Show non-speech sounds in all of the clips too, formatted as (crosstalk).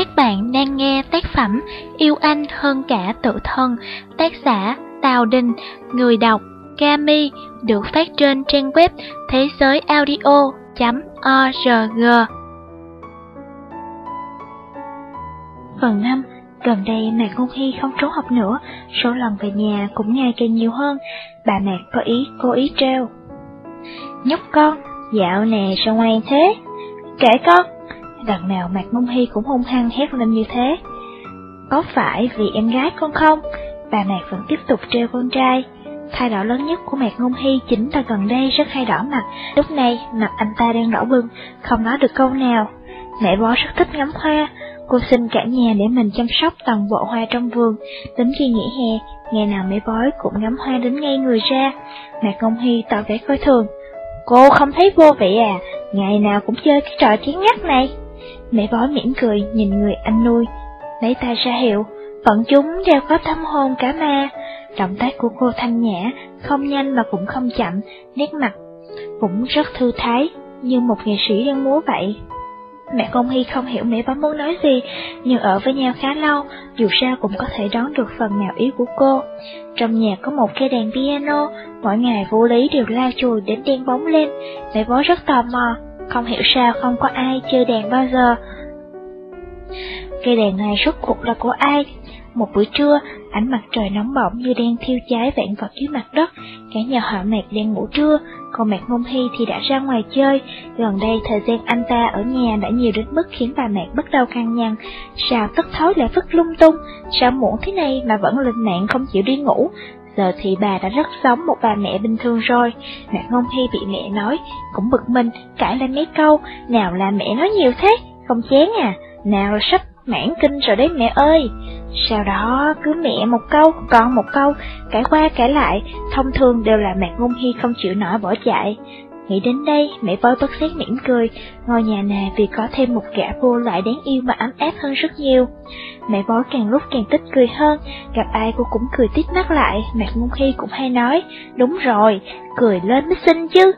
Các bạn đang nghe tác phẩm Yêu Anh Hơn Cả Tự Thân, tác giả Tào Đình, người đọc Kami, được phát trên trang web thế giới audio.org. Phần 5 Gần đây mẹ Ngôn Hy không trốn học nữa, số lần về nhà cũng ngày càng nhiều hơn, bà mẹ có ý cố ý treo. Nhóc con, dạo này sao ngoan thế? Kể con, đằng nào Mạc Mông Hy cũng hung hăng hét lên như thế. Có phải vì em gái con không? Bà Mạc vẫn tiếp tục treo con trai. Thay đổi lớn nhất của Mạc Ngôn Hy chính là gần đây rất hay đỏ mặt, lúc này mặt anh ta đang đỏ bừng, không nói được câu nào. Mẹ bó rất thích ngắm hoa, cô xin cả nhà để mình chăm sóc toàn bộ hoa trong vườn, đến khi nghỉ hè, ngày nào mẹ bói cũng ngắm hoa đến ngay người ra. Mạc Ngôn Hy tỏ vẻ coi thường. Cô không thấy vô vị à, ngày nào cũng chơi cái trò chiến nhắc này. Mẹ bói mỉm cười nhìn người anh nuôi, lấy tay ra hiệu, bọn chúng đều có tâm hồn cả ma. Động tác của cô thanh nhã, không nhanh mà cũng không chậm, nét mặt cũng rất thư thái, như một nghệ sĩ đang múa vậy. Mẹ Công Hy không hiểu mẹ bói muốn nói gì, nhưng ở với nhau khá lâu, dù sao cũng có thể đoán được phần nào ý của cô. Trong nhà có một cây đàn piano, mỗi ngày vô lý đều la chùi đến đen bóng lên, mẹ bói rất tò mò, không hiểu sao không có ai chơi đàn bao giờ. Cây đàn này rốt cuộc là của ai? Một buổi trưa, ánh mặt trời nóng bỏng như đang thiêu cháy vạn vật dưới mặt đất, cả nhà họ mạc đang ngủ trưa, còn mạc ngôn hy thì đã ra ngoài chơi. Gần đây thời gian anh ta ở nhà đã nhiều đến mức khiến bà mạc bắt đầu căng nhằn, Sao tất thối lại vứt lung tung, sao muộn thế này mà vẫn lên nạn không chịu đi ngủ. Giờ thì bà đã rất giống một bà mẹ bình thường rồi. mẹ ngôn hy bị mẹ nói, cũng bực mình, cãi lên mấy câu, nào là mẹ nói nhiều thế, không chén à, nào sắp mãn kinh rồi đấy mẹ ơi. Sau đó cứ mẹ một câu, con một câu, cãi qua cãi lại, thông thường đều là mẹ ngôn hy không chịu nổi bỏ chạy. Nghĩ đến đây, mẹ voi bất xét mỉm cười, ngôi nhà này vì có thêm một gã vô lại đáng yêu mà ấm áp hơn rất nhiều. Mẹ voi càng lúc càng tích cười hơn, gặp ai cô cũng cười tít mắt lại, mặt ngôn Khi cũng hay nói, đúng rồi, cười lên mới xinh chứ.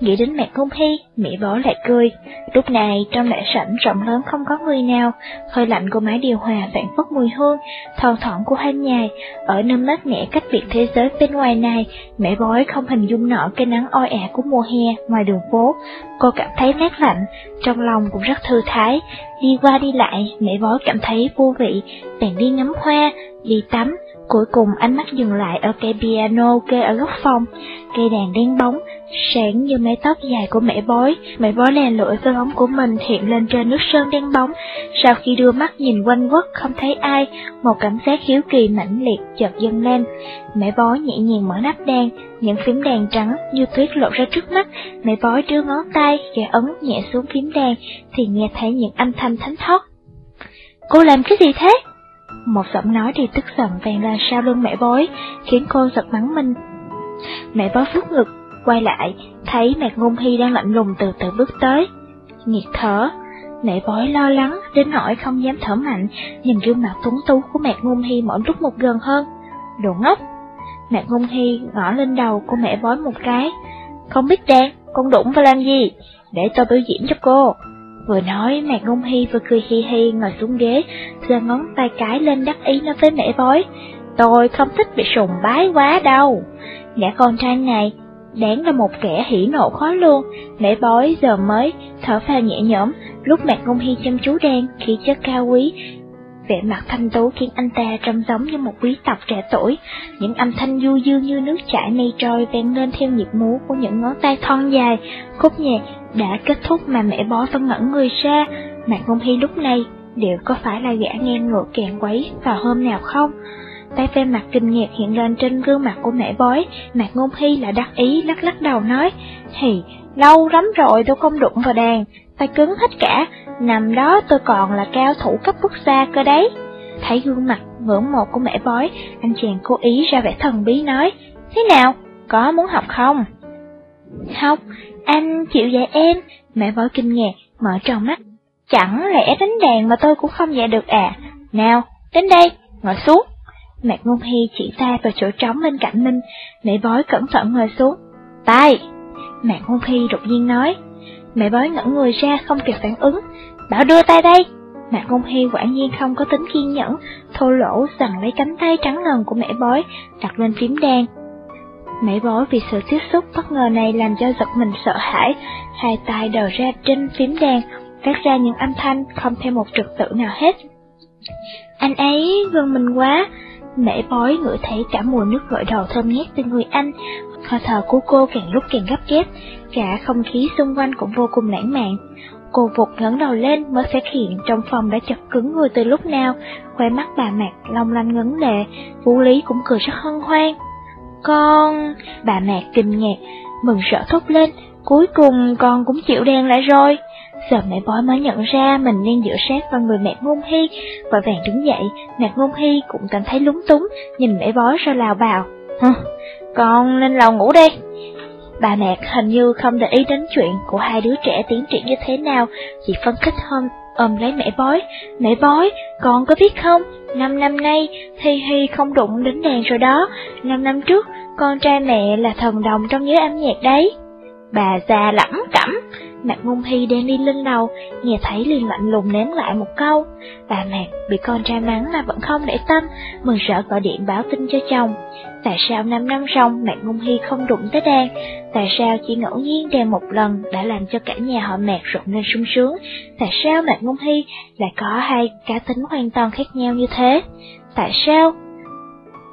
Nghĩ đến mẹ Công Hy, mẹ bó lại cười. Lúc này, trong đại sảnh rộng lớn không có người nào, hơi lạnh của máy điều hòa phản phất mùi hương, thoang thoảng của hai nhài. Ở nơi mát mẻ cách biệt thế giới bên ngoài này, mẹ bói không hình dung nổi cái nắng oi ả của mùa hè ngoài đường phố. Cô cảm thấy mát lạnh, trong lòng cũng rất thư thái. Đi qua đi lại, mẹ bói cảm thấy vô vị, bèn đi ngắm hoa, đi tắm, Cuối cùng ánh mắt dừng lại ở cây piano kê ở góc phòng, cây đàn đen bóng, sáng như mái tóc dài của mẹ bói. Mẹ bói lè lội với bóng của mình hiện lên trên nước sơn đen bóng. Sau khi đưa mắt nhìn quanh quất không thấy ai, một cảm giác hiếu kỳ mãnh liệt chợt dâng lên. Mẹ bói nhẹ nhàng mở nắp đàn, những phím đàn trắng như tuyết lộ ra trước mắt. Mẹ bói đưa ngón tay, kẻ ấn nhẹ xuống phím đàn, thì nghe thấy những âm thanh thánh thót. Cô làm cái gì thế? Một giọng nói thì tức giận vang ra sau lưng mẹ bói, khiến cô giật mắng mình. Mẹ bói phút ngực, quay lại, thấy mẹ ngôn hy đang lạnh lùng từ từ bước tới. Nghiệt thở, mẹ bói lo lắng, đến nỗi không dám thở mạnh, nhìn gương mặt tuấn tú của mẹ ngôn hy mỗi lúc một gần hơn. Đồ ngốc! Mẹ ngôn hy ngõ lên đầu của mẹ bói một cái. Không biết đen, con đụng vào làm gì? Để tôi biểu diễn cho cô. Vừa nói, Mạc Ngôn Hy vừa cười hi hi ngồi xuống ghế, giơ ngón tay cái lên đắc ý nói với mẹ bói. Tôi không thích bị sùng bái quá đâu. Gã con trai này, đáng là một kẻ hỉ nộ khó luôn. Mẹ bói giờ mới thở phào nhẹ nhõm, lúc Mạc Ngôn Hy chăm chú đen, khí chất cao quý, vẻ mặt thanh tú khiến anh ta trông giống như một quý tộc trẻ tuổi. Những âm thanh du dương như nước chảy mây trôi vang lên theo nhịp múa của những ngón tay thon dài. Khúc nhạc đã kết thúc mà mẹ bó phân ngẩn người ra. Mạc Ngôn Hy lúc này liệu có phải là gã ngang ngựa kẹn quấy vào hôm nào không? Tay phê mặt kinh ngạc hiện lên trên gương mặt của mẹ bói, Mạc Ngôn Hy là đắc ý lắc lắc đầu nói, Hì, lâu lắm rồi tôi không đụng vào đàn, tay cứng hết cả, năm đó tôi còn là cao thủ cấp quốc gia cơ đấy. Thấy gương mặt ngưỡng mộ của mẹ bói, anh chàng cố ý ra vẻ thần bí nói, Thế nào, có muốn học không? Học, anh chịu dạy em, mẹ bói kinh ngạc, mở tròn mắt. Chẳng lẽ đánh đàn mà tôi cũng không dạy được à? Nào, đến đây, ngồi xuống. Mạc Ngôn Hy chỉ tay vào chỗ trống bên cạnh Minh, mẹ bói cẩn thận ngồi xuống. Tay! Mạc Ngôn Hy đột nhiên nói. Mẹ bói ngẩn người ra không kịp phản ứng. Bảo đưa tay đây! Mạc Ngôn Hy quả nhiên không có tính kiên nhẫn, thô lỗ rằng lấy cánh tay trắng ngần của mẹ bói, đặt lên phím đàn. Mẹ bói vì sự tiếp xúc bất ngờ này làm cho giật mình sợ hãi, hai tay đờ ra trên phím đàn, phát ra những âm thanh không theo một trật tự nào hết. Anh ấy gần mình quá, Nể bói ngửi thấy cả mùi nước gội đầu thơm ngát từ người anh, hơi thở của cô càng lúc càng gấp gáp, cả không khí xung quanh cũng vô cùng lãng mạn. Cô vụt ngẩng đầu lên mới phát hiện trong phòng đã chật cứng người từ lúc nào, khoe mắt bà Mạc long lanh ngấn lệ, Vũ Lý cũng cười rất hân hoan. Con, bà Mạc kinh ngạc, mừng sợ thốt lên, cuối cùng con cũng chịu đen lại rồi. Giờ mẹ bói mới nhận ra mình đang dựa sát vào người mẹ ngôn hy, vội vàng đứng dậy, mẹ ngôn hy cũng cảm thấy lúng túng, nhìn mẹ bói rồi lào bào. Hừ, con lên lầu ngủ đi. Bà mẹ hình như không để ý đến chuyện của hai đứa trẻ tiến triển như thế nào, chỉ phân khích hơn ôm lấy mẹ bói. Mẹ bói, con có biết không, năm năm nay, Hi Hi không đụng đến đèn rồi đó, năm năm trước, con trai mẹ là thần đồng trong giới âm nhạc đấy. Bà già lẩm cẩm, Mạc Ngôn Hy đang đi lên đầu, nghe thấy liền lạnh lùng ném lại một câu. Bà Mạc bị con trai mắng mà vẫn không để tâm, mừng sợ gọi điện báo tin cho chồng. Tại sao năm năm xong Mạc Ngôn Hy không đụng tới đàn? Tại sao chỉ ngẫu nhiên đàn một lần đã làm cho cả nhà họ Mạc rộn lên sung sướng? Tại sao Mạc Ngôn Hy lại có hai cá tính hoàn toàn khác nhau như thế? Tại sao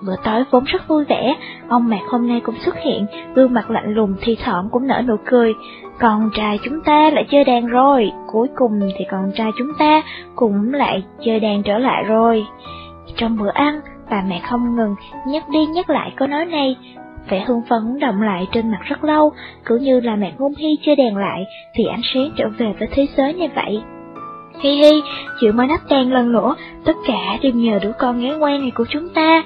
Bữa tối vốn rất vui vẻ, ông Mạc hôm nay cũng xuất hiện, gương mặt lạnh lùng thì thoảng cũng nở nụ cười. Con trai chúng ta lại chơi đàn rồi, cuối cùng thì con trai chúng ta cũng lại chơi đàn trở lại rồi. Trong bữa ăn, bà mẹ không ngừng nhắc đi nhắc lại câu nói này, vẻ hưng phấn động lại trên mặt rất lâu, cứ như là mẹ ngôn hy chơi đàn lại thì ánh sáng trở về với thế giới như vậy. Hi hi, chịu mới nắp đèn lần nữa, tất cả đều nhờ đứa con ngán ngoan này của chúng ta.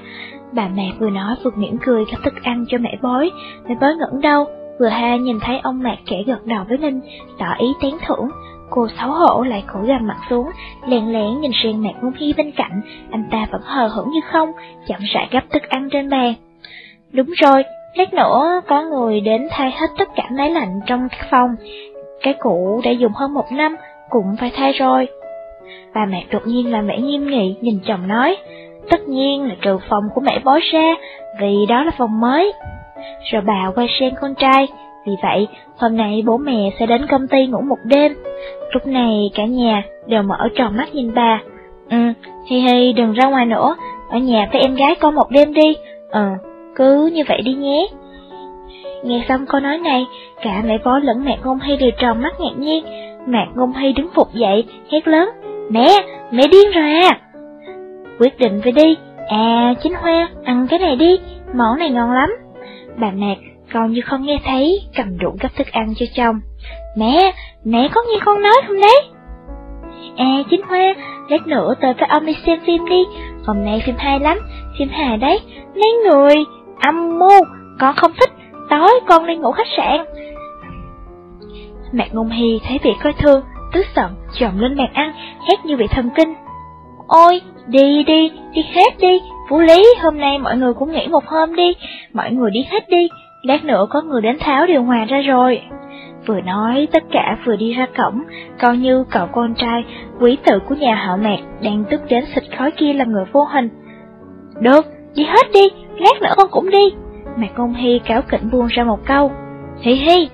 Bà mẹ vừa nói vừa mỉm cười gấp thức ăn cho mẹ bói, mẹ bói ngẩng đầu, vừa ha nhìn thấy ông mẹ kẻ gật đầu với Ninh, tỏ ý tán thưởng. Cô xấu hổ lại cúi gầm mặt xuống, lén lén nhìn sang mẹ ngôn hy bên cạnh, anh ta vẫn hờ hững như không, chậm rãi gấp thức ăn trên bàn. Đúng rồi, lát nữa có người đến thay hết tất cả máy lạnh trong các phòng. Cái cũ đã dùng hơn một năm, cũng phải thay rồi. Bà mẹ đột nhiên làm vẻ nghiêm nghị nhìn chồng nói, tất nhiên là trừ phòng của mẹ bói ra, vì đó là phòng mới. Rồi bà quay sang con trai, vì vậy hôm nay bố mẹ sẽ đến công ty ngủ một đêm. Lúc này cả nhà đều mở tròn mắt nhìn bà. Ừ, Hi Hi đừng ra ngoài nữa, ở nhà với em gái con một đêm đi. Ừ, cứ như vậy đi nhé. Nghe xong câu nói này, cả mẹ bó lẫn mẹ ngôn hay đều tròn mắt ngạc nhiên. mẹ ngôn hay đứng phục dậy, hét lớn, Mẹ, mẹ điên rồi à! Quyết định về đi, à chính hoa, ăn cái này đi, món này ngon lắm. Bà Mạc còn như không nghe thấy, cầm đũa gấp thức ăn cho chồng. Mẹ, mẹ có nghe con nói không đấy? À chính hoa, lát nữa tôi với ông đi xem phim đi, hôm nay phim hay lắm, phim hài đấy, mấy người, âm mưu, con không thích, tối con đi ngủ khách sạn. Mẹ Ngôn Hy thấy việc coi thương, tức giận, chồng lên bàn ăn, hét như bị thần kinh. Ôi, đi đi, đi hết đi, Vũ Lý, hôm nay mọi người cũng nghỉ một hôm đi, mọi người đi hết đi, lát nữa có người đến tháo điều hòa ra rồi. Vừa nói tất cả vừa đi ra cổng, coi như cậu con trai, quý tử của nhà họ mạc đang tức đến xịt khói kia là người vô hình. Được, đi hết đi, lát nữa con cũng đi. Mạc Công Hy cáo kỉnh buông ra một câu. Hi hi,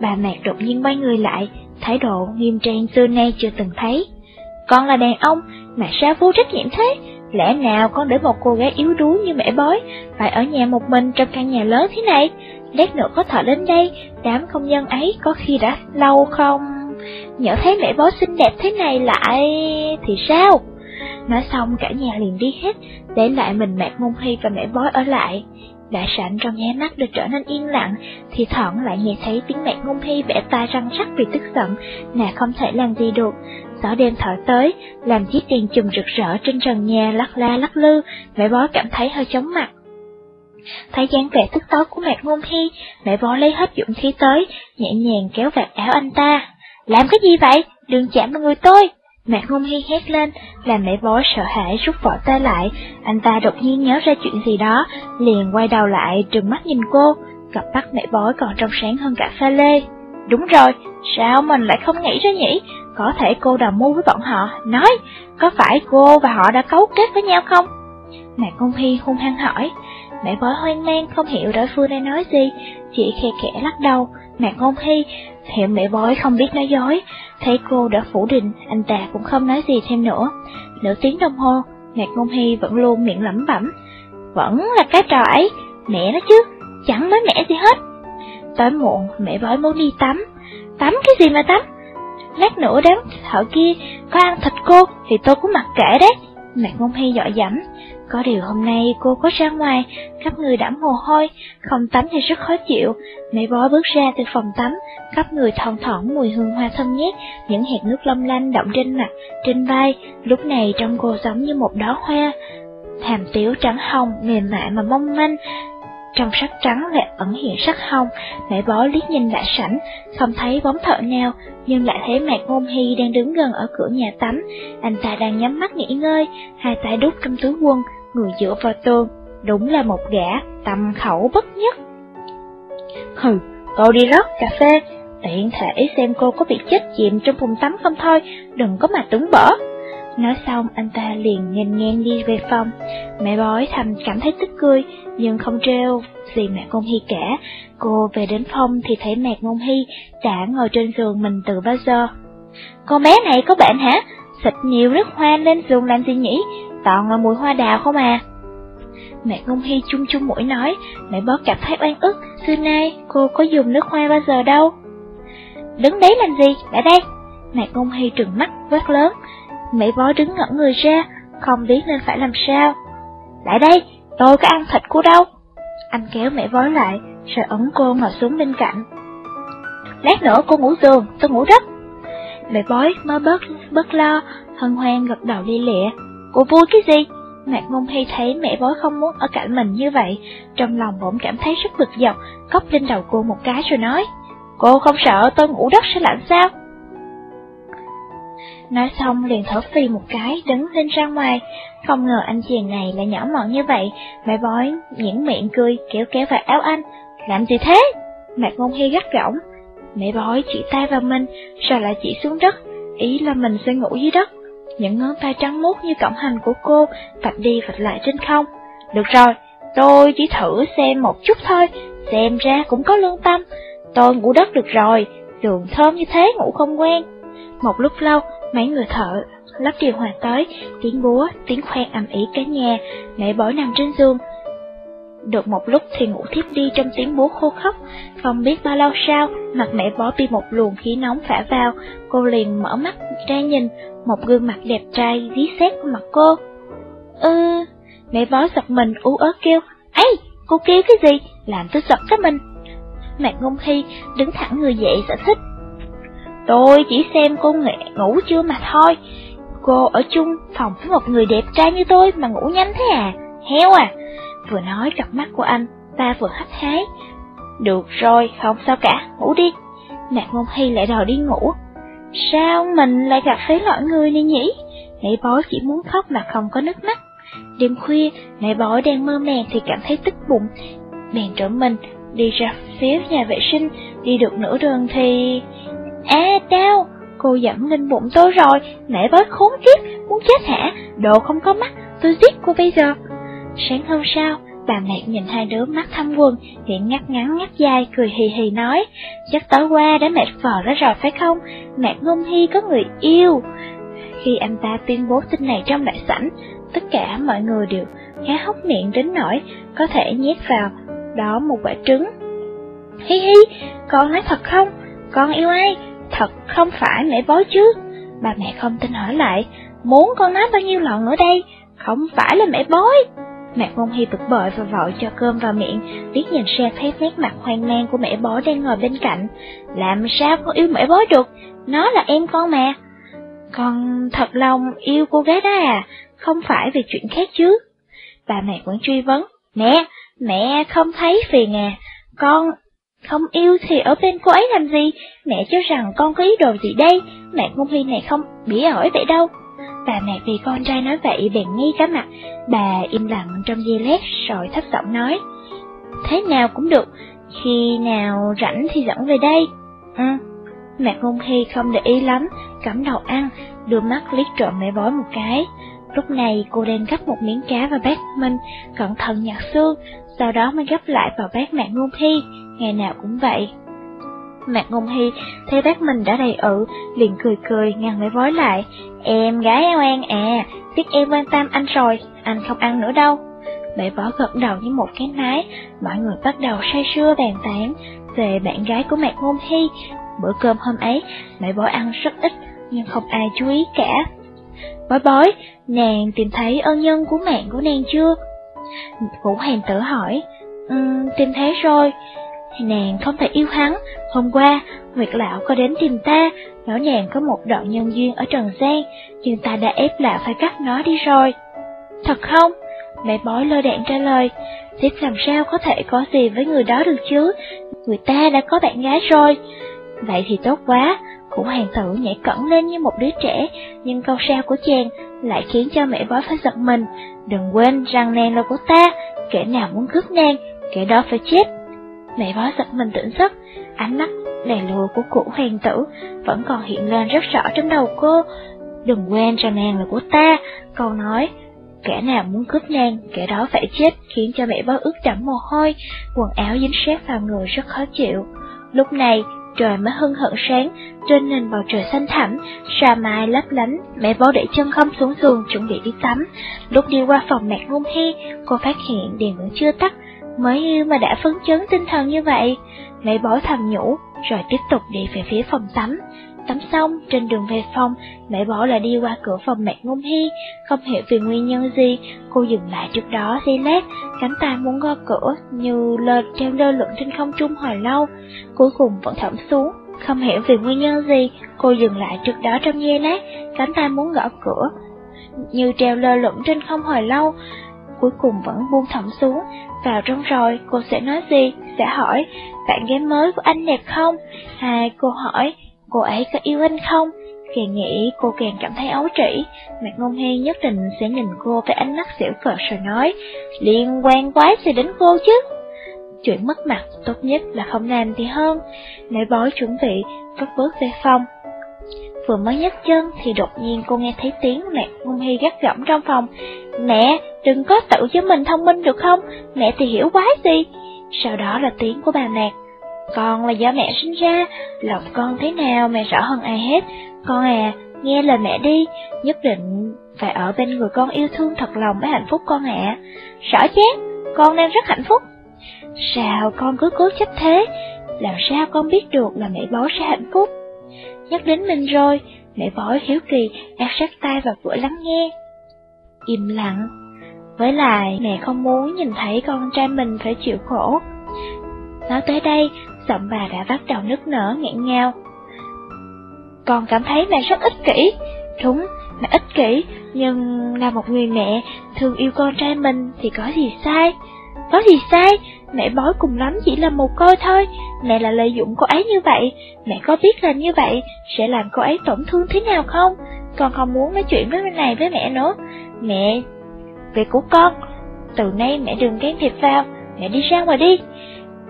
bà Mạc đột nhiên quay người lại, thái độ nghiêm trang xưa nay chưa từng thấy. Con là đàn ông, mà sao vô trách nhiệm thế? Lẽ nào con để một cô gái yếu đuối như mẹ bói, phải ở nhà một mình trong căn nhà lớn thế này? Lát nữa có thợ đến đây, đám công nhân ấy có khi đã lâu không? Nhỡ thấy mẹ bói xinh đẹp thế này lại thì sao? Nói xong cả nhà liền đi hết, để lại mình mẹ ngôn hy và mẹ bói ở lại. đã sảnh trong nháy mắt được trở nên yên lặng, thì thoảng lại nghe thấy tiếng mẹ ngôn hy bẻ tai răng rắc vì tức giận, nè không thể làm gì được. Gió đêm thổi tới, làm chiếc đèn chùm rực rỡ trên trần nhà lắc la lắc lư, mẹ bói cảm thấy hơi chóng mặt. Thấy dáng vẻ tức tối của mẹ ngôn Thi, mẹ bói lấy hết dũng khí tới, nhẹ nhàng kéo vạt áo anh ta. Làm cái gì vậy? Đừng chạm vào người tôi! Mẹ ngôn hi hét lên, làm mẹ bói sợ hãi rút vỏ tay lại, anh ta đột nhiên nhớ ra chuyện gì đó, liền quay đầu lại trừng mắt nhìn cô, cặp mắt mẹ bói còn trong sáng hơn cả pha lê. Đúng rồi, sao mình lại không nghĩ ra nhỉ? Có thể cô đồng mưu với bọn họ, nói, có phải cô và họ đã cấu kết với nhau không? mẹ Công Hy hung hăng hỏi, mẹ bói hoang mang không hiểu đối phương đang nói gì, chỉ khe khẽ lắc đầu, mẹ Công Hy hiểu mẹ bói không biết nói dối, thấy cô đã phủ định, anh ta cũng không nói gì thêm nữa. Nửa tiếng đồng hồ, mẹ Công Hy vẫn luôn miệng lẩm bẩm, vẫn là cái trò ấy, mẹ nó chứ, chẳng mới mẹ gì hết. Tối muộn, mẹ bói muốn đi tắm, tắm cái gì mà tắm? Lát nữa đám thợ kia có ăn thịt cô thì tôi cũng mặc kệ đấy. Mạc Ngôn Hy dọa dẫm, có điều hôm nay cô có ra ngoài, khắp người đẫm mồ hôi, không tắm thì rất khó chịu. Mẹ bói bước ra từ phòng tắm, khắp người thon thỏn mùi hương hoa thơm ngát, những hạt nước long lanh động trên mặt, trên vai, lúc này trông cô giống như một đóa hoa. Hàm tiếu trắng hồng, mềm mại mà mong manh, trong sắc trắng lại ẩn hiện sắc hồng, mẹ bó liếc nhìn lại sảnh, không thấy bóng thợ nào, nhưng lại thấy Mạc Ngôn Hy đang đứng gần ở cửa nhà tắm. Anh ta đang nhắm mắt nghỉ ngơi, hai tay đút trong túi quần, người dựa vào tường. Đúng là một gã, tầm khẩu bất nhất. Hừ, cô đi rót cà phê, tiện thể xem cô có bị chết chìm trong phòng tắm không thôi, đừng có mà tưởng bở. Nói xong anh ta liền nhanh ngang đi về phòng Mẹ bói thầm cảm thấy tức cười nhưng không trêu gì mẹ Ngôn Hy cả Cô về đến phòng thì thấy mẹ Ngôn Hy đã ngồi trên giường mình từ bao giờ Con bé này có bệnh hả? Xịt nhiều nước hoa lên giường làm gì nhỉ? Toàn là mùi hoa đào không à Mẹ Ngôn Hy chung chung mũi nói Mẹ bớt cảm thấy oan ức Xưa nay cô có dùng nước hoa bao giờ đâu Đứng đấy làm gì? Lại đây Mẹ Ngôn Hy trừng mắt quát lớn Mẹ bó đứng ngẩn người ra, không biết nên phải làm sao. Lại đây, tôi có ăn thịt của đâu. Anh kéo mẹ bói lại, rồi ấn cô ngồi xuống bên cạnh. Lát nữa cô ngủ giường, tôi ngủ rất. Mẹ bói mới bớt bớt lo, hân hoan gật đầu đi lịa. Cô vui cái gì? Mạc Ngôn Hy thấy mẹ bói không muốn ở cạnh mình như vậy, trong lòng bỗng cảm thấy rất bực dọc, cốc lên đầu cô một cái rồi nói, Cô không sợ tôi ngủ đất sẽ lạnh sao? Nói xong liền thở phì một cái, đứng lên ra ngoài. Không ngờ anh chàng này lại nhỏ mọn như vậy, mẹ bói nhẫn miệng cười, kéo kéo vào áo anh. Làm gì thế? Mạc Ngôn Hy gắt gỏng. Mẹ bói chỉ tay vào mình, rồi lại chỉ xuống đất, ý là mình sẽ ngủ dưới đất. Những ngón tay trắng mút như cổng hành của cô, vạch đi vạch lại trên không. Được rồi, tôi chỉ thử xem một chút thôi, xem ra cũng có lương tâm. Tôi ngủ đất được rồi, giường thơm như thế ngủ không quen. Một lúc lâu, Mấy người thợ lắp điều hòa tới, tiếng búa, tiếng khoan ầm ĩ cả nhà, mẹ bói nằm trên giường. Được một lúc thì ngủ thiếp đi trong tiếng búa khô khóc, không biết bao lâu sau, mặt mẹ bói bị một luồng khí nóng phả vào, cô liền mở mắt ra nhìn, một gương mặt đẹp trai dí xét mặt cô. Ừ, mẹ bó giật mình ú ớ kêu, ấy, cô kêu cái gì, làm tôi giật cái mình. Mạc Ngôn Thi đứng thẳng người dậy giải thích, Tôi chỉ xem cô nghệ ngủ chưa mà thôi. Cô ở chung phòng với một người đẹp trai như tôi mà ngủ nhanh thế à? Heo à? Vừa nói cặp mắt của anh, ta vừa hấp hái. Được rồi, không sao cả, ngủ đi. Mạc Ngôn Hy lại đòi đi ngủ. Sao mình lại gặp phải loại người này nhỉ? Mẹ bói chỉ muốn khóc mà không có nước mắt. Đêm khuya, mẹ bói đang mơ màng thì cảm thấy tức bụng. Bèn trở mình, đi ra phía nhà vệ sinh, đi được nửa đường thì... À đau, cô dẫm lên bụng tôi rồi, mẹ bói khốn kiếp, muốn chết hả, đồ không có mắt, tôi giết cô bây giờ. Sáng hôm sau, bà mẹ nhìn hai đứa mắt thăm quần, hiện ngắt ngắn ngắt dài, cười hì hì nói, chắc tối qua đã mệt phò đó rồi phải không, mẹ ngôn hy có người yêu. Khi anh ta tuyên bố tin này trong đại sảnh, tất cả mọi người đều há hốc miệng đến nỗi có thể nhét vào đó một quả trứng. Hi hi, con nói thật không? Con yêu ai? Thật không phải mẹ bói chứ? Bà mẹ không tin hỏi lại, muốn con nói bao nhiêu lần nữa đây? Không phải là mẹ bói. Mẹ Ngôn Hy bực bội và vội cho cơm vào miệng, liếc nhìn xe thấy nét mặt hoang mang của mẹ bói đang ngồi bên cạnh. Làm sao con yêu mẹ bói được? Nó là em con mà. Con thật lòng yêu cô gái đó à, không phải vì chuyện khác chứ. Bà mẹ vẫn truy vấn, mẹ, mẹ không thấy phiền à, con không yêu thì ở bên cô ấy làm gì? Mẹ cho rằng con có ý đồ gì đây? Mẹ Ngôn Huy này không bỉ ổi vậy đâu. Bà mẹ vì con trai nói vậy bèn ngay cả mặt. Bà im lặng trong giây lát rồi thấp giọng nói. Thế nào cũng được, khi nào rảnh thì dẫn về đây. Ừ, mẹ Ngôn Hy không để ý lắm, cắm đầu ăn, đưa mắt liếc trộm mẹ bói một cái. Lúc này cô đang gấp một miếng cá vào bát mình, cẩn thận nhặt xương, sau đó mới gấp lại vào bát mẹ Ngôn Thi, ngày nào cũng vậy. Mạc Ngôn Hy thấy bác mình đã đầy ự, liền cười cười ngăn lấy vói lại. Em gái oan à, biết em quan tâm anh rồi, anh không ăn nữa đâu. Mẹ võ gật đầu như một cái mái, mọi người bắt đầu say sưa bàn tán về bạn gái của Mạc Ngôn Hy. Bữa cơm hôm ấy, mẹ võ ăn rất ít, nhưng không ai chú ý cả. Bói bói, nàng tìm thấy ân nhân của mạng của nàng chưa? Vũ hoàng tử hỏi, um, tìm thấy rồi. Nàng không thể yêu hắn, hôm qua, Nguyệt Lão có đến tìm ta, nói nàng có một đoạn nhân duyên ở Trần gian, nhưng ta đã ép Lão phải cắt nó đi rồi. Thật không? Mẹ bói lơ đạn trả lời, tiếp làm sao có thể có gì với người đó được chứ, người ta đã có bạn gái rồi. Vậy thì tốt quá, Cụ hoàng tử nhảy cẩn lên như một đứa trẻ, nhưng câu sao của chàng lại khiến cho mẹ bói phải giật mình. Đừng quên rằng nàng là của ta, kẻ nào muốn cướp nàng, kẻ đó phải chết. Mẹ bó giật mình tỉnh giấc, ánh mắt đầy lùa của cụ hoàng tử vẫn còn hiện lên rất rõ trong đầu cô. Đừng quên rằng nàng là của ta, câu nói, kẻ nào muốn cướp nàng, kẻ đó phải chết, khiến cho mẹ bó ướt đẫm mồ hôi, quần áo dính sát vào người rất khó chịu. Lúc này, trời mới hưng hận sáng, trên nền bầu trời xanh thẳm, xà mai lấp lánh, mẹ bố để chân không xuống giường chuẩn bị đi tắm. Lúc đi qua phòng mẹ ngôn hy, cô phát hiện đèn vẫn chưa tắt, mới yêu mà đã phấn chấn tinh thần như vậy. Mẹ bỏ thầm nhủ, rồi tiếp tục đi về phía phòng tắm. Tắm xong, trên đường về phòng, mẹ bỏ lại đi qua cửa phòng mẹ ngôn hy, không hiểu vì nguyên nhân gì, cô dừng lại trước đó giây lát, cánh tay muốn gõ cửa như lơ treo lơ lửng trên không trung hồi lâu, cuối cùng vẫn thẩm xuống. Không hiểu vì nguyên nhân gì, cô dừng lại trước đó trong giây lát, cánh tay muốn gõ cửa, như treo lơ lửng trên không hồi lâu, cuối cùng vẫn buông thõng xuống. Vào trong rồi, cô sẽ nói gì? Sẽ hỏi, bạn gái mới của anh đẹp không? hay cô hỏi, cô ấy có yêu anh không? Càng nghĩ cô càng cảm thấy ấu trĩ, Mạc Ngôn hi nhất định sẽ nhìn cô với ánh mắt xỉu cợt rồi nói, liên quan quái gì đến cô chứ? Chuyện mất mặt tốt nhất là không làm thì hơn, nể bói chuẩn bị, cất bước về phòng. Vừa mới nhấc chân thì đột nhiên cô nghe thấy tiếng mẹ Ngôn hi gắt gỏng trong phòng, Mẹ, đừng có tự cho mình thông minh được không, mẹ thì hiểu quái gì. Sau đó là tiếng của bà Mạc, con là do mẹ sinh ra, lòng con thế nào mẹ rõ hơn ai hết. Con à, nghe lời mẹ đi, nhất định phải ở bên người con yêu thương thật lòng mới hạnh phúc con ạ. À. Rõ chứ, con đang rất hạnh phúc. Sao con cứ cố chấp thế? Làm sao con biết được là mẹ bói sẽ hạnh phúc? Nhắc đến mình rồi, mẹ bói hiếu kỳ áp sát tay vào cửa lắng nghe. Im lặng. Với lại, mẹ không muốn nhìn thấy con trai mình phải chịu khổ. Nói tới đây, giọng bà đã bắt đầu nức nở nghẹn ngào. Con cảm thấy mẹ rất ích kỷ. Đúng, mẹ ích kỷ, nhưng là một người mẹ thương yêu con trai mình thì có gì sai? Có gì sai? Mẹ bói cùng lắm chỉ là một coi thôi. Mẹ là lợi dụng cô ấy như vậy. Mẹ có biết là như vậy sẽ làm cô ấy tổn thương thế nào không? Con không muốn nói chuyện với bên này với mẹ nữa. Mẹ, việc của con. Từ nay mẹ đừng can thiệp vào. Mẹ đi ra ngoài đi.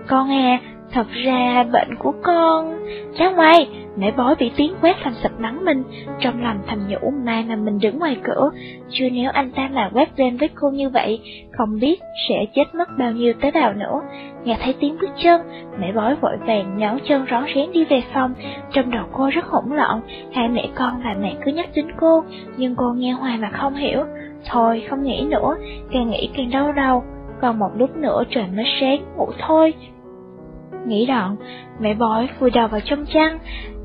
Con à, Thật ra bệnh của con... Ra ngoài, mẹ bói bị tiếng quét làm sập nắng mình, trong lòng thầm nhủ mai mà mình đứng ngoài cửa, chưa nếu anh ta mà quét lên với cô như vậy, không biết sẽ chết mất bao nhiêu tế bào nữa. Nghe thấy tiếng bước chân, mẹ bói vội vàng nhón chân rón rén đi về phòng, trong đầu cô rất hỗn loạn, hai mẹ con và mẹ cứ nhắc đến cô, nhưng cô nghe hoài mà không hiểu. Thôi, không nghĩ nữa, càng nghĩ càng đau đầu, còn một lúc nữa trời mới sáng, ngủ thôi. Nghĩ đoạn, mẹ bói vùi đầu vào trong chăn.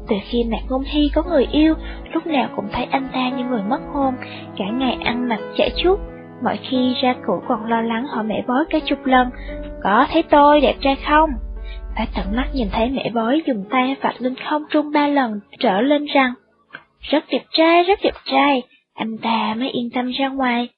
Từ khi mẹ Ngôn Hy có người yêu, lúc nào cũng thấy anh ta như người mất hôn, cả ngày ăn mặc chảy chút. Mọi khi ra cửa còn lo lắng hỏi mẹ bói cả chục lần, có thấy tôi đẹp trai không? Phải tận mắt nhìn thấy mẹ bói dùng tay vạch lên không trung ba lần, trở lên rằng, rất đẹp trai, rất đẹp trai, anh ta mới yên tâm ra ngoài.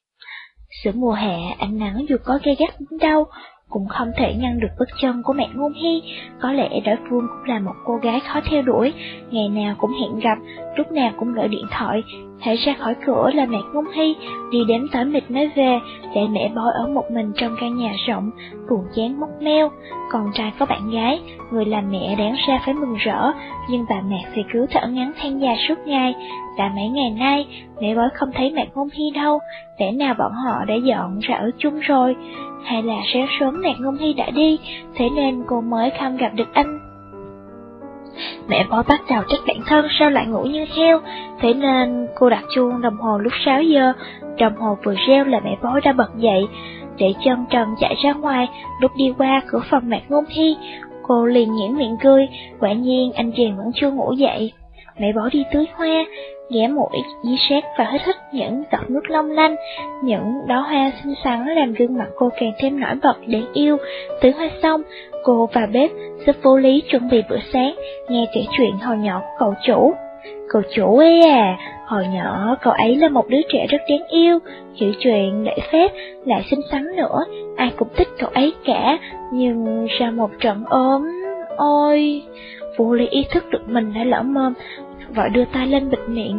Giữa mùa hè, ánh nắng dù có gay gắt đến đâu, cũng không thể ngăn được bước chân của mẹ Ngôn Hy. Có lẽ đối phương cũng là một cô gái khó theo đuổi, ngày nào cũng hẹn gặp, lúc nào cũng gọi điện thoại, thể ra khỏi cửa là mẹ Ngôn Hy, đi đến tối mịt mới về, để mẹ bói ở một mình trong căn nhà rộng, buồn chán móc meo. còn trai có bạn gái, người làm mẹ đáng ra phải mừng rỡ, nhưng bà mẹ thì cứ thở ngắn than dài suốt ngày. Đã mấy ngày nay, mẹ bói không thấy mẹ Ngôn Hy đâu, lẽ nào bọn họ đã dọn ra ở chung rồi? Hay là sáng sớm mẹ Ngôn Hy đã đi, thế nên cô mới không gặp được anh? Mẹ bói bắt đầu trách bản thân sao lại ngủ như heo, thế nên cô đặt chuông đồng hồ lúc 6 giờ, đồng hồ vừa reo là mẹ bói đã bật dậy, để chân trần chạy ra ngoài, lúc đi qua cửa phòng mẹ ngôn Hy, cô liền nhẽn miệng cười, quả nhiên anh chàng vẫn chưa ngủ dậy. Mẹ bỏ đi tưới hoa, ghé mũi, dí sát và hít hít những giọt nước long lanh, những đóa hoa xinh xắn làm gương mặt cô càng thêm nổi bật đáng yêu. Tưới hoa xong, cô vào bếp giúp vô lý chuẩn bị bữa sáng, nghe kể chuyện hồi nhỏ của cậu chủ. Cậu chủ ấy à, hồi nhỏ cậu ấy là một đứa trẻ rất đáng yêu, hiểu chuyện, lễ phép, lại xinh xắn nữa, ai cũng thích cậu ấy cả, nhưng sau một trận ốm, ôi... Vô lý ý thức được mình đã lỡ mồm, vội đưa tay lên bịt miệng,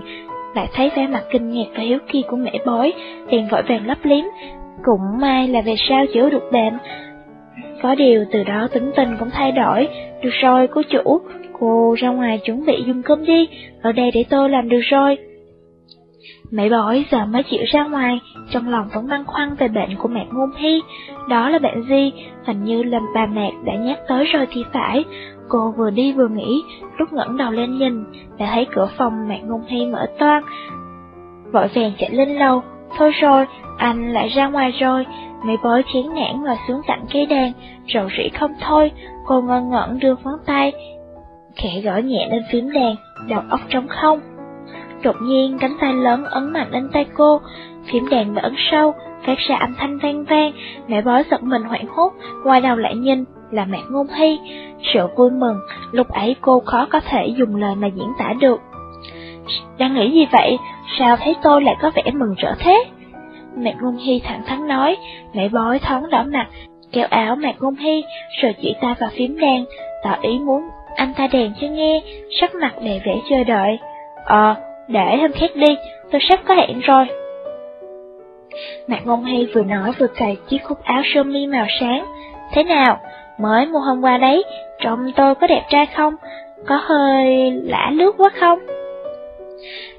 lại thấy vẻ mặt kinh ngạc và hiếu kỳ của mẹ bói, liền vội vàng lấp liếm. Cũng may là về sau chữa được bệnh. Có điều từ đó tính tình cũng thay đổi, được rồi cô chủ, cô ra ngoài chuẩn bị dùng cơm đi, ở đây để tôi làm được rồi. Mẹ bói giờ mới chịu ra ngoài, trong lòng vẫn băn khoăn về bệnh của mẹ Ngôn Hy. Đó là bệnh gì? Hình như là bà mẹ đã nhắc tới rồi thì phải. Cô vừa đi vừa nghĩ, lúc ngẩng đầu lên nhìn, đã thấy cửa phòng mẹ Ngôn Hy mở toan. Vội vàng chạy lên lầu, thôi rồi, anh lại ra ngoài rồi. Mẹ bói chán nản ngồi xuống cạnh cây đàn, rầu rĩ không thôi, cô ngơ ngẩn đưa ngón tay, khẽ gõ nhẹ lên phím đàn, đầu óc trống không. Đột nhiên cánh tay lớn ấn mạnh lên tay cô, phím đàn bị ấn sâu, phát ra âm thanh vang vang, mẹ bói giật mình hoảng hốt, quay đầu lại nhìn, là mẹ ngôn hy. Sự vui mừng, lúc ấy cô khó có thể dùng lời mà diễn tả được. Đang nghĩ gì vậy? Sao thấy tôi lại có vẻ mừng rỡ thế? Mẹ Ngôn Hy thẳng thắn nói, mẹ bói thoáng đỏ mặt, kéo áo mẹ Ngôn Hy, rồi chỉ tay vào phím đàn, tỏ ý muốn anh ta đèn cho nghe, sắc mặt mẹ vẻ chờ đợi. Ờ, để hôm khác đi, tôi sắp có hẹn rồi. Mạc Ngôn Hy vừa nói vừa cài chiếc cúc áo sơ mi màu sáng. Thế nào, mới mua hôm qua đấy, trông tôi có đẹp trai không? Có hơi lả lướt quá không?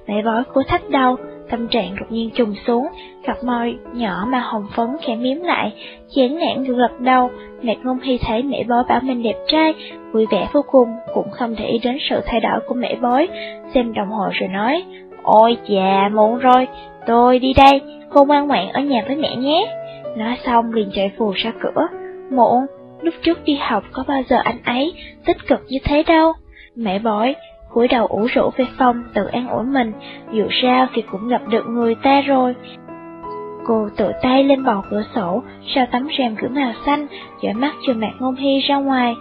Mẹ bói của thách đầu, tâm trạng đột nhiên trùng xuống, cặp môi nhỏ mà hồng phấn khẽ miếm lại, chán nản gật đầu, mẹ ngôn hy thấy mẹ bói bảo mình đẹp trai, vui vẻ vô cùng, cũng không để ý đến sự thay đổi của mẹ bói, xem đồng hồ rồi nói, ôi chà, muộn rồi, tôi đi đây, cô ngoan ngoãn ở nhà với mẹ nhé. Nói xong liền chạy phù ra cửa, muộn, lúc trước đi học có bao giờ anh ấy tích cực như thế đâu. Mẹ bói, cúi đầu ủ rũ về phòng tự an ủi mình, dù sao thì cũng gặp được người ta rồi. Cô tự tay lên bò cửa sổ, sau tấm rèm cửa màu xanh, dõi mắt cho mẹ ngôn hy ra ngoài.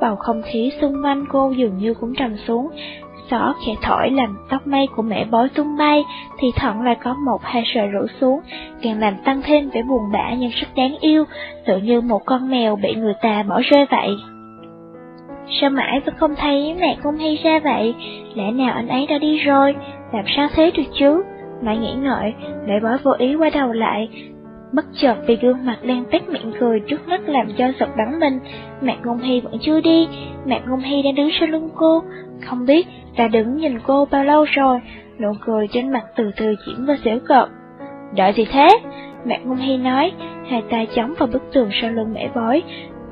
Bầu không khí xung quanh cô dường như cũng trầm xuống, gió khẽ thổi làm tóc mây của mẹ bói tung bay, thì thận lại có một hai sợi rủ xuống, càng làm tăng thêm vẻ buồn bã nhưng rất đáng yêu, tự như một con mèo bị người ta bỏ rơi vậy. Sao mãi vẫn không thấy mẹ con hay ra vậy? Lẽ nào anh ấy đã đi rồi? Làm sao thế được chứ? Mãi nghĩ ngợi, mẹ bói vô ý quay đầu lại, Bất chợt vì gương mặt đang tét miệng cười trước mắt làm cho giật bắn mình, Mẹ Ngôn Hy vẫn chưa đi, Mẹ Ngôn Hy đang đứng sau lưng cô, không biết đã đứng nhìn cô bao lâu rồi, nụ cười trên mặt từ từ chuyển vào xỉu cợt. Đợi gì thế? Mẹ Ngôn Hy nói, hai tay chống vào bức tường sau lưng mẹ bói,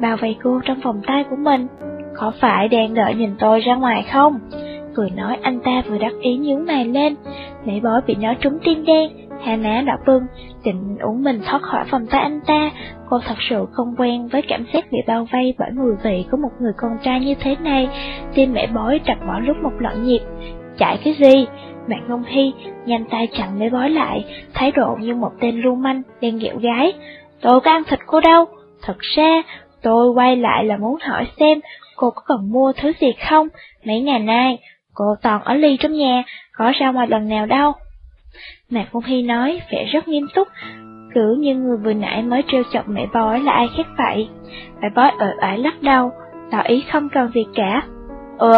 bao vây cô trong vòng tay của mình. Có phải đang đợi nhìn tôi ra ngoài không? vừa nói anh ta vừa đắc ý nhướng mày lên, mẹ bói bị nó trúng tim đen, Hà má đỏ bưng, định uống mình thoát khỏi vòng tay anh ta. Cô thật sự không quen với cảm giác bị bao vây bởi mùi vị của một người con trai như thế này. Tim mẹ bói đập bỏ lúc một loạn nhịp. Chạy cái gì? Mạc ngông hy, nhanh tay chặn mẹ bói lại, thái độ như một tên lưu manh, đen ghẹo gái. Tôi có ăn thịt cô đâu. Thật ra, tôi quay lại là muốn hỏi xem cô có cần mua thứ gì không? Mấy ngày nay, cô toàn ở ly trong nhà, có ra ngoài lần nào đâu. Mạc Phong Hy nói, vẻ rất nghiêm túc, cứ như người vừa nãy mới trêu chọc mẹ bói là ai khác vậy. Mẹ bói ở ải lắc đầu, tỏ ý không cần việc cả. Ừ,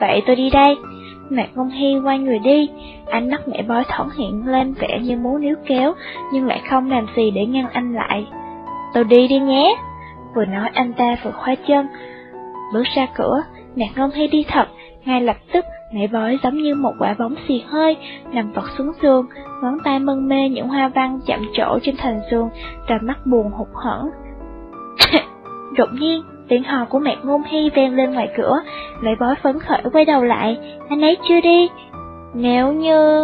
vậy tôi đi đây. Mạc Phong Hy quay người đi, Ánh mắt mẹ bói thoáng hiện lên vẻ như muốn níu kéo, nhưng lại không làm gì để ngăn anh lại. Tôi đi đi nhé. Vừa nói anh ta vừa khoa chân. Bước ra cửa, Mạc Ngân hay đi thật, ngay lập tức mẹ bói giống như một quả bóng xì hơi, nằm vật xuống giường, ngón tay mân mê những hoa văn chạm trổ trên thành giường, rồi mắt buồn hụt hẫng. (coughs) Đột nhiên, tiếng hò của mẹ Ngôn Hy vang lên ngoài cửa, mẹ bói phấn khởi quay đầu lại, anh ấy chưa đi. Nếu như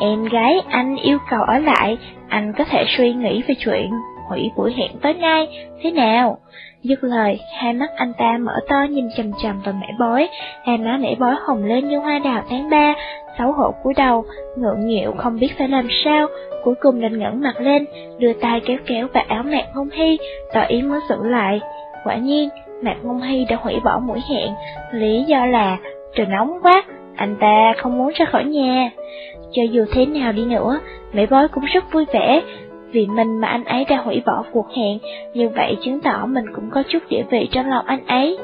em gái anh yêu cầu ở lại, anh có thể suy nghĩ về chuyện hủy buổi hẹn tới ngay, thế nào? Dứt lời, hai mắt anh ta mở to nhìn chầm chầm vào mẹ bói, hai má mẹ bói hồng lên như hoa đào tháng ba, xấu hổ cúi đầu, ngượng nghịu không biết phải làm sao, cuối cùng đành ngẩng mặt lên, đưa tay kéo kéo và áo mạc ngôn hy, tỏ ý muốn giữ lại. Quả nhiên, mạc ngôn hy đã hủy bỏ mũi hẹn, lý do là trời nóng quá, anh ta không muốn ra khỏi nhà. Cho dù thế nào đi nữa, mẹ bói cũng rất vui vẻ, vì mình mà anh ấy đã hủy bỏ cuộc hẹn, như vậy chứng tỏ mình cũng có chút địa vị trong lòng anh ấy.